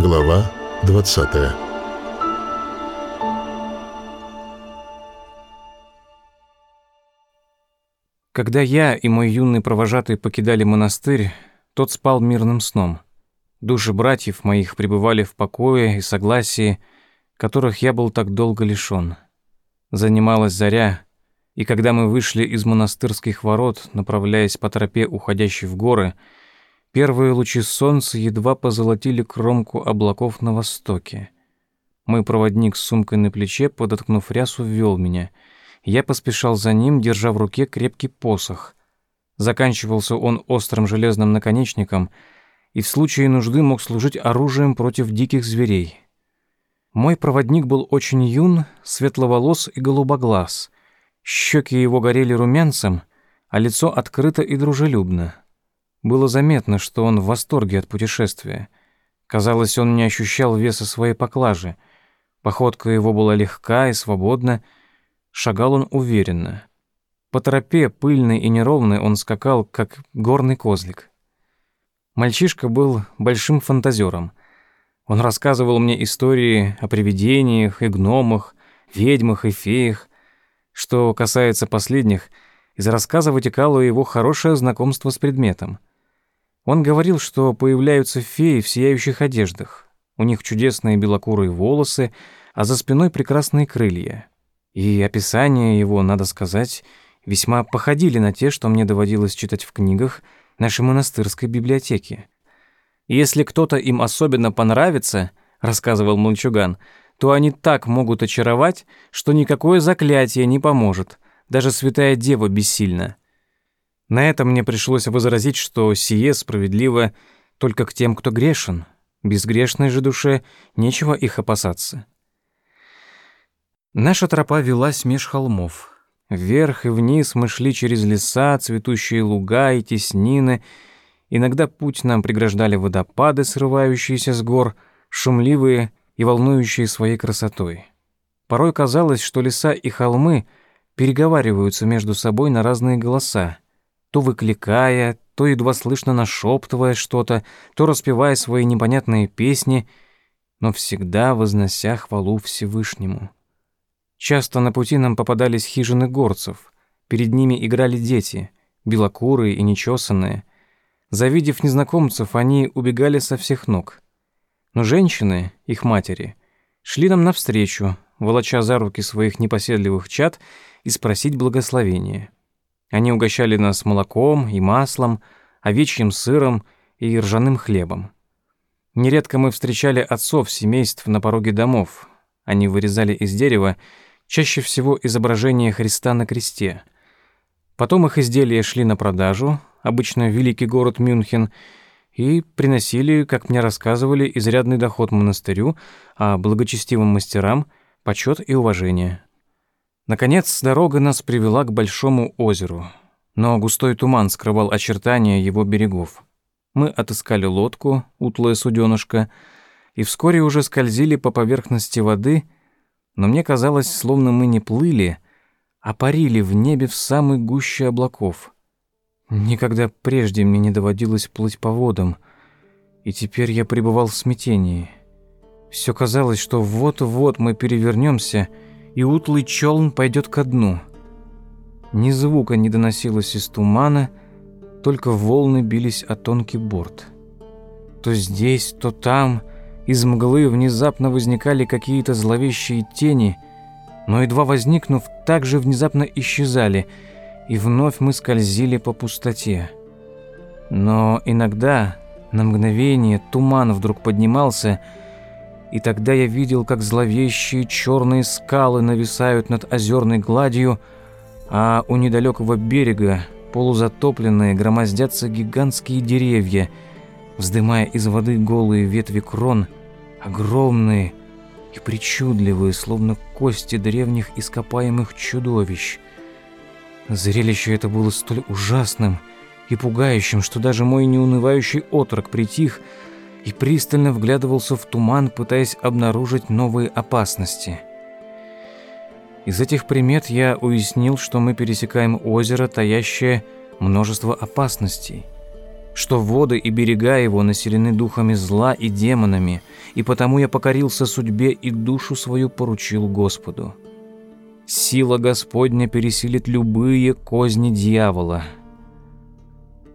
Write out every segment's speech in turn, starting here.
Глава 20 Когда я и мой юный провожатый покидали монастырь, тот спал мирным сном. Души братьев моих пребывали в покое и согласии, которых я был так долго лишён. Занималась заря, и когда мы вышли из монастырских ворот, направляясь по тропе, уходящей в горы, первые лучи солнца едва позолотили кромку облаков на востоке. Мой проводник с сумкой на плече, подоткнув рясу, ввел меня. Я поспешал за ним, держа в руке крепкий посох. Заканчивался он острым железным наконечником и в случае нужды мог служить оружием против диких зверей. Мой проводник был очень юн, светловолос и голубоглаз — Щеки его горели румянцем, а лицо открыто и дружелюбно. Было заметно, что он в восторге от путешествия. Казалось, он не ощущал веса своей поклажи. Походка его была легка и свободна, шагал он уверенно. По тропе, пыльной и неровной, он скакал, как горный козлик. Мальчишка был большим фантазером. Он рассказывал мне истории о привидениях и гномах, ведьмах и феях, что касается последних, из рассказа вытекало его хорошее знакомство с предметом. Он говорил, что появляются феи в сияющих одеждах. У них чудесные белокурые волосы, а за спиной прекрасные крылья. И описания его, надо сказать, весьма походили на те, что мне доводилось читать в книгах нашей монастырской библиотеки. «Если кто-то им особенно понравится», — рассказывал мальчуган, — то они так могут очаровать, что никакое заклятие не поможет, даже святая дева бессильна. На это мне пришлось возразить, что сие справедливо только к тем, кто грешен. Безгрешной же душе нечего их опасаться. Наша тропа велась меж холмов. Вверх и вниз мы шли через леса, цветущие луга и теснины. Иногда путь нам преграждали водопады, срывающиеся с гор, шумливые и волнующие своей красотой. Порой казалось, что леса и холмы переговариваются между собой на разные голоса, то выкликая, то едва слышно нашептывая что-то, то распевая свои непонятные песни, но всегда вознося хвалу Всевышнему. Часто на пути нам попадались хижины горцев. Перед ними играли дети, белокурые и нечесанные. Завидев незнакомцев, они убегали со всех ног — но женщины, их матери, шли нам навстречу, волоча за руки своих непоседливых чад и спросить благословения. Они угощали нас молоком и маслом, овечьим сыром и ржаным хлебом. Нередко мы встречали отцов семейств на пороге домов. Они вырезали из дерева чаще всего изображение Христа на кресте. Потом их изделия шли на продажу, обычно в великий город Мюнхен, и приносили, как мне рассказывали, изрядный доход монастырю, а благочестивым мастерам — почет и уважение. Наконец, дорога нас привела к большому озеру, но густой туман скрывал очертания его берегов. Мы отыскали лодку, утлое суденышко, и вскоре уже скользили по поверхности воды, но мне казалось, словно мы не плыли, а парили в небе в самой гуще облаков — Никогда прежде мне не доводилось плыть по водам, и теперь я пребывал в смятении. Все казалось, что вот-вот мы перевернемся, и утлый челн пойдет ко дну. Ни звука не доносилось из тумана, только волны бились о тонкий борт. То здесь, то там из мглы внезапно возникали какие-то зловещие тени, но едва возникнув, также внезапно исчезали — и вновь мы скользили по пустоте. Но иногда, на мгновение, туман вдруг поднимался, и тогда я видел, как зловещие черные скалы нависают над озерной гладью, а у недалекого берега, полузатопленные, громоздятся гигантские деревья, вздымая из воды голые ветви крон, огромные и причудливые, словно кости древних ископаемых чудовищ — Зрелище это было столь ужасным и пугающим, что даже мой неунывающий отрок притих и пристально вглядывался в туман, пытаясь обнаружить новые опасности. Из этих примет я уяснил, что мы пересекаем озеро, таящее множество опасностей, что воды и берега его населены духами зла и демонами, и потому я покорился судьбе и душу свою поручил Господу. Сила Господня пересилит любые козни дьявола.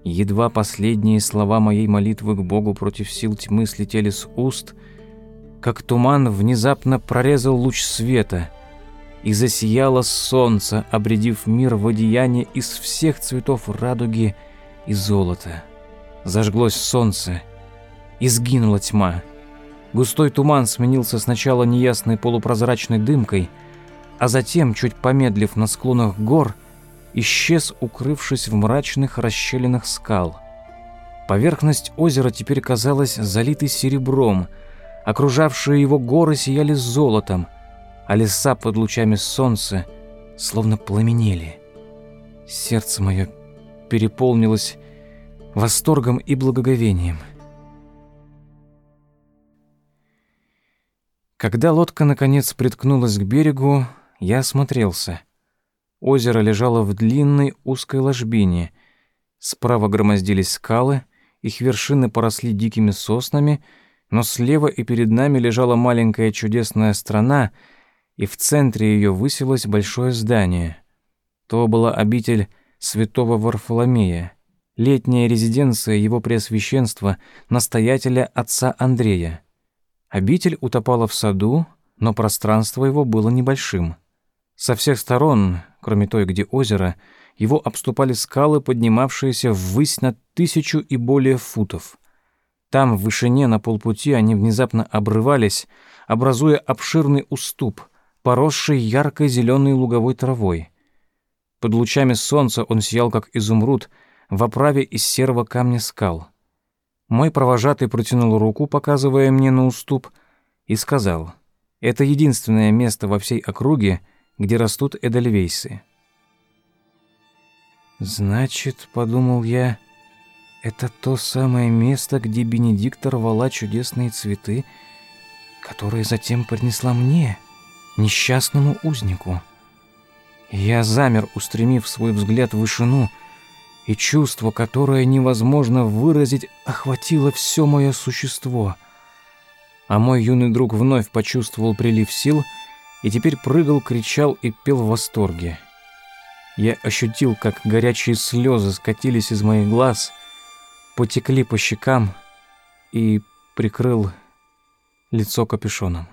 Едва последние слова моей молитвы к Богу против сил тьмы слетели с уст, как туман внезапно прорезал луч света, и засияло солнце, обредив мир в одеяние из всех цветов радуги и золота. Зажглось солнце, и сгинула тьма. Густой туман сменился сначала неясной полупрозрачной дымкой, а затем, чуть помедлив на склонах гор, исчез, укрывшись в мрачных расщелинах скал. Поверхность озера теперь казалась залитой серебром, окружавшие его горы сияли золотом, а леса под лучами солнца словно пламенели. Сердце мое переполнилось восторгом и благоговением. Когда лодка наконец приткнулась к берегу, я осмотрелся. Озеро лежало в длинной узкой ложбине. Справа громоздились скалы, их вершины поросли дикими соснами, но слева и перед нами лежала маленькая чудесная страна, и в центре ее высилось большое здание. То была обитель святого Варфоломея летняя резиденция его преосвященства, настоятеля отца Андрея. Обитель утопала в саду, но пространство его было небольшим. Со всех сторон, кроме той, где озеро, его обступали скалы, поднимавшиеся ввысь на тысячу и более футов. Там, в вышине на полпути, они внезапно обрывались, образуя обширный уступ, поросший яркой зеленой луговой травой. Под лучами солнца он сиял, как изумруд — в оправе из серого камня скал. Мой провожатый протянул руку, показывая мне на уступ, и сказал, «Это единственное место во всей округе, где растут эдельвейсы». «Значит, — подумал я, — это то самое место, где Бенедикт рвала чудесные цветы, которые затем принесла мне, несчастному узнику». Я замер, устремив свой взгляд в вышину — и чувство, которое невозможно выразить, охватило все мое существо. А мой юный друг вновь почувствовал прилив сил и теперь прыгал, кричал и пел в восторге. Я ощутил, как горячие слезы скатились из моих глаз, потекли по щекам и прикрыл лицо капюшоном.